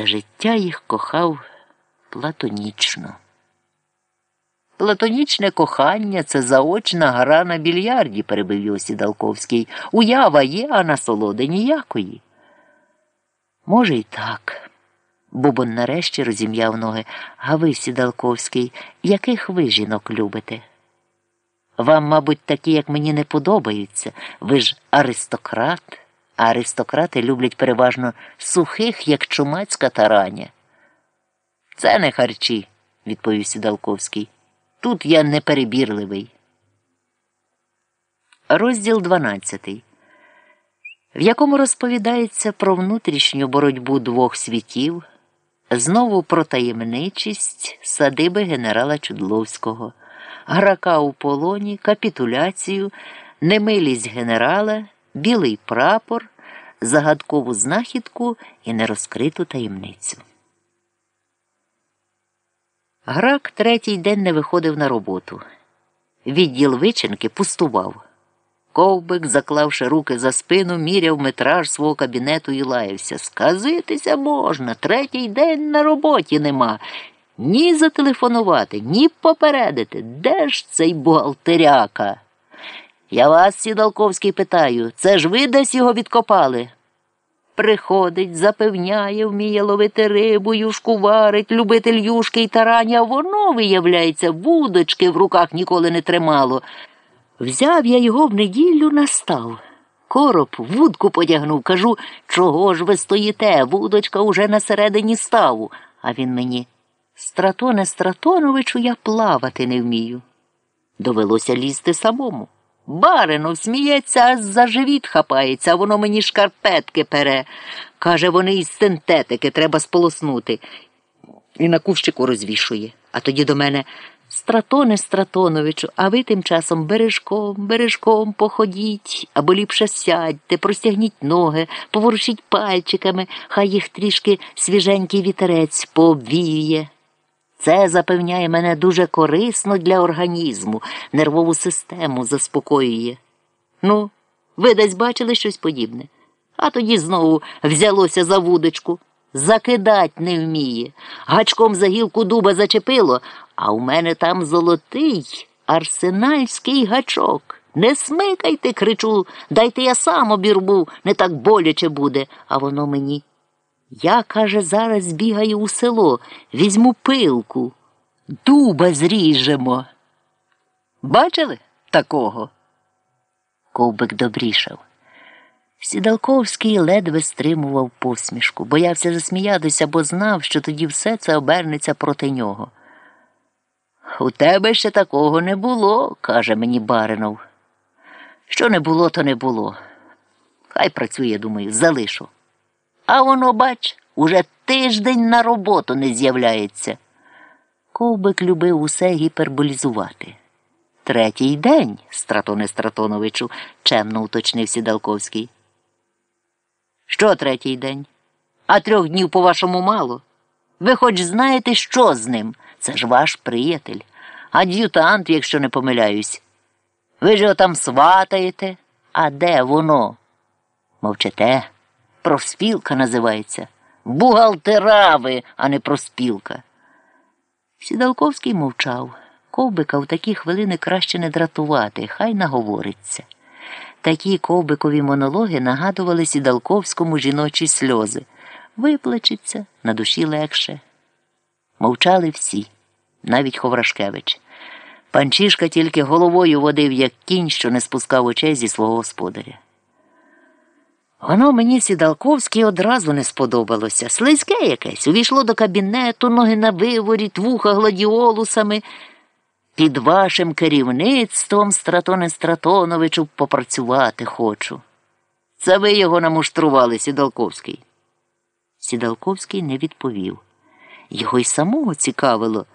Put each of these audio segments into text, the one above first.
все життя їх кохав платонічно. Платонічне кохання це заочна гра на більярді, перебив його Сідалковський. Уява є, а насолоди ніякої. Може, й так. Бубон нарешті розім'яв ноги. А ви, Сідалковський, яких ви жінок любите? Вам, мабуть, такі, як мені не подобаються. Ви ж аристократ, а аристократи люблять переважно сухих, як чумацька тараня. Це не харчі, відповів Сідалковський. Тут я неперебірливий. Розділ 12, в якому розповідається про внутрішню боротьбу двох світів, знову про таємничість садиби генерала Чудловського, грака у полоні, капітуляцію, немилість генерала, білий прапор, загадкову знахідку і нерозкриту таємницю. Грак третій день не виходив на роботу. Відділ вичинки пустував. Ковбик, заклавши руки за спину, міряв метраж свого кабінету і лаявся. Сказитися можна, третій день на роботі нема. Ні зателефонувати, ні попередити. Де ж цей бухгалтеряка? Я вас, Сідалковський, питаю, це ж ви десь його відкопали? Приходить, запевняє, вміє ловити рибу, юшку варить, любитель юшки й тараня, воно, виявляється, вудочки в руках ніколи не тримало. Взяв я його в неділю настав. Короб вудку потягнув, кажу, чого ж ви стоїте? Вудочка уже на середині ставу. А він мені Стратоне Стратоновичу, я плавати не вмію. Довелося лізти самому. Баринов сміється, аж за живіт хапається, а воно мені шкарпетки пере. Каже, вони із синтетики треба сполоснути. І на кущику розвішує. А тоді до мене Стратоне Стратоновичу, а ви тим часом бережком, бережком походіть, або ліпше сядьте, простягніть ноги, поворушіть пальчиками, хай їх трішки свіженький вітерець пообвіює. Це запевняє мене дуже корисно для організму, нервову систему заспокоює. Ну, ви десь бачили щось подібне, а тоді знову взялося за вудочку. Закидать не вміє. Гачком за гілку дуба зачепило, а у мене там золотий арсенальський гачок. Не смикайте, кричу, дайте я сам обірву, не так боляче буде, а воно мені. Я, каже, зараз збігаю у село, візьму пилку, дуба зріжемо. Бачили такого? Ковбик добрішав. Сідалковський ледве стримував посмішку, боявся засміятися, бо знав, що тоді все це обернеться проти нього. У тебе ще такого не було, каже мені Баринов. Що не було, то не було. Хай працює, думаю, залишу. А воно, бач, уже тиждень на роботу не з'являється. Ковбик любив усе гіперболізувати. Третій день, Стратоне Стратоновичу, чемно уточнив Сідалковський. Що третій день? А трьох днів, по вашому, мало. Ви хоч знаєте, що з ним? Це ж ваш приятель, ад'ютант, якщо не помиляюсь. Ви ж його там сватаєте, а де воно? Мовчите, профспілка називається. Бухгалтера а не проспілка. Сідалковський мовчав. Ковбика в такі хвилини краще не дратувати, хай наговориться. Такі ковбикові монологи нагадували сідалковському жіночі сльози. Виплачеться, на душі легше. Мовчали всі, навіть Ховрашкевич. Панчишка тільки головою водив, як кінь, що не спускав очей зі свого господаря. Воно мені сідалковський одразу не сподобалося. Слизьке якесь, увійшло до кабінету, ноги на виворіт, вуха гладіолусами. Під вашим керівництвом, Стратоне Стратоновичу, попрацювати хочу. Це ви його намуштрували, Сідалковський. Сідалковський не відповів. Його й самого цікавило,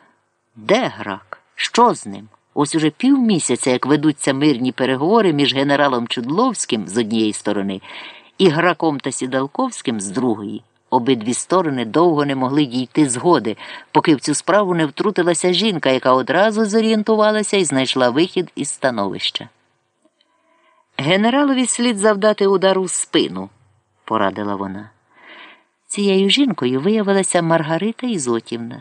де грак, що з ним? Ось уже півмісяця, як ведуться мирні переговори між генералом Чудловським з однієї сторони і граком та Сідалковським з другої. Обидві сторони довго не могли дійти згоди, поки в цю справу не втрутилася жінка, яка одразу зорієнтувалася і знайшла вихід із становища. Генералові слід завдати удару в спину, порадила вона. Цією жінкою виявилася Маргарита Ізотівна.